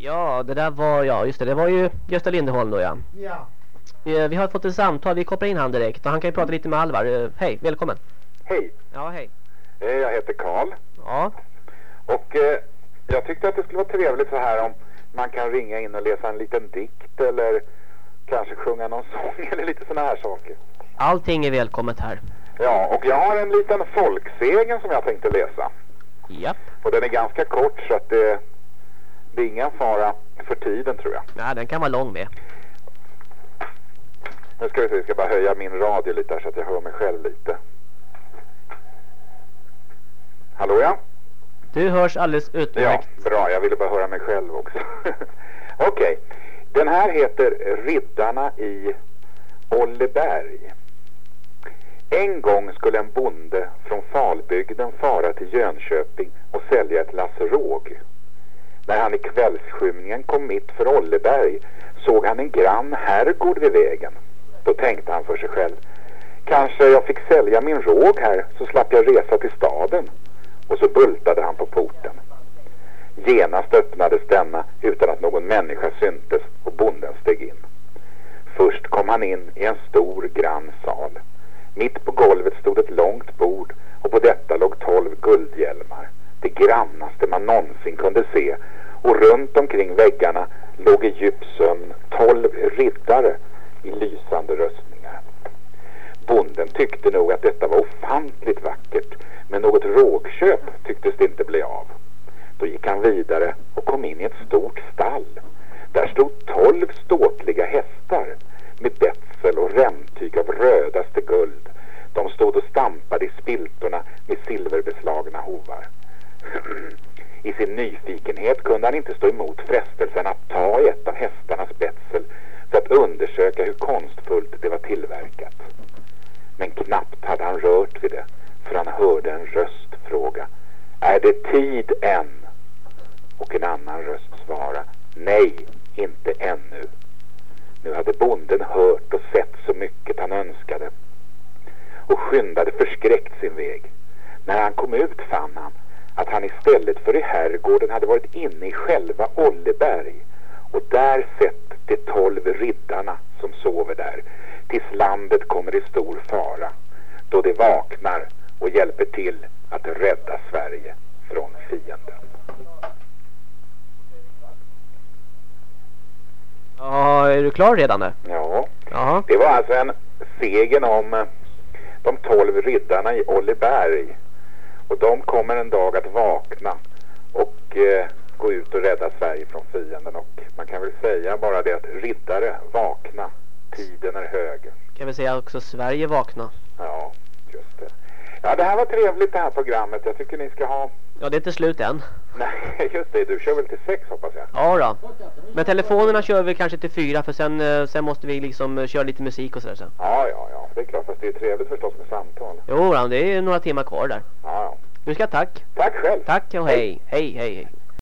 Ja, det där var, ja just det, det var ju Gösta Lindeholm då ja. Ja. Eh, Vi har fått ett samtal, vi kopplar in han direkt och han kan ju prata lite med Alvar. Eh, Hej, välkommen. Hej, Ja, hej. eh, jag heter Karl Ja, och eh, jag tyckte att det skulle vara trevligt så här om man kan ringa in och läsa en liten dikt eller kanske sjunga någon sång eller lite sådana här saker. allting är välkommet här. Ja, och jag har en liten folksägen som jag tänkte läsa. Japp. Och den är ganska kort så att det, det är ingen fara för tiden tror jag. Ja, den kan vara lång med. Nu ska vi se, jag ska bara höja min radio lite här så att jag hör mig själv lite. Hallå ja? Du hörs alldeles Ja, utmärkt. bra. Jag ville bara höra mig själv också. Okej. Den här heter Riddarna i Olleberg. En gång skulle en bonde från Falbygden fara till Jönköping och sälja ett lass råg. När han i kvällsskymningen kom mitt för Olleberg såg han en grann herrgård vid vägen. Då tänkte han för sig själv. Kanske jag fick sälja min råg här så slapp jag resa till staden. Och så bultade han på porten. Genast öppnades denna utan att någon människa syntes och bonden steg in. Först kom han in i en stor grann sal. Mitt på golvet stod ett långt bord och på detta låg tolv guldhjälmar. Det grannaste man någonsin kunde se och runt omkring väggarna låg i djup sömn tolv riddare i lysande röstningar. Bonden tyckte nog att detta var ofantligt vackert men något rågköp tycktes det inte bli av. Då gick han vidare och kom in i ett stort stall. Där stod tolv ståtliga hästar med betsel och remtyg av rödaste guld. De stod och stampade i spiltorna med silverbeslagna hovar. I sin nyfikenhet kunde han inte stå emot frestelsen att ta i ett av hästarnas betsel för att undersöka hur konstfullt det var tillverkat. Men knappt hade han rört vid det för han hörde en röst fråga Är det tid än? Och en annan röst svara Nej, inte ännu. Nu hade bonden hört och sett så mycket han önskade och skyndade förskräckt sin väg. När han kom ut fann han att han istället för i herrgården hade varit inne i själva Olleberg och där sett de tolv riddarna som sover där tills landet kommer i stor fara då de vaknar och hjälper till att rädda Sverige från fienden. Ja, är du klar redan nu? Ja, Ja. det var alltså en segen om eh, de tolv riddarna i Olleberg. Och de kommer en dag att vakna och eh, gå ut och rädda Sverige från fienden. Och man kan väl säga bara det att riddare, vakna, tiden är hög. Kan vi säga också Sverige vakna. Ja, just det. Ja, det här var trevligt det här programmet. Jag tycker ni ska ha... Ja, det är inte slut än. Nej, just det. Du kör väl till sex hoppas jag. Ja då. Men telefonerna kör vi kanske till fyra för sen, eh, sen måste vi liksom eh, köra lite musik och sådär sen. Ja, ja, ja. Det är klart. Fast det är trevligt förstås med samtal. Jo, då, det är några timmar kvar där. Ja, ja. Nu ska jag tack. Tack själv. Tack och hej. Hej, hej, hej.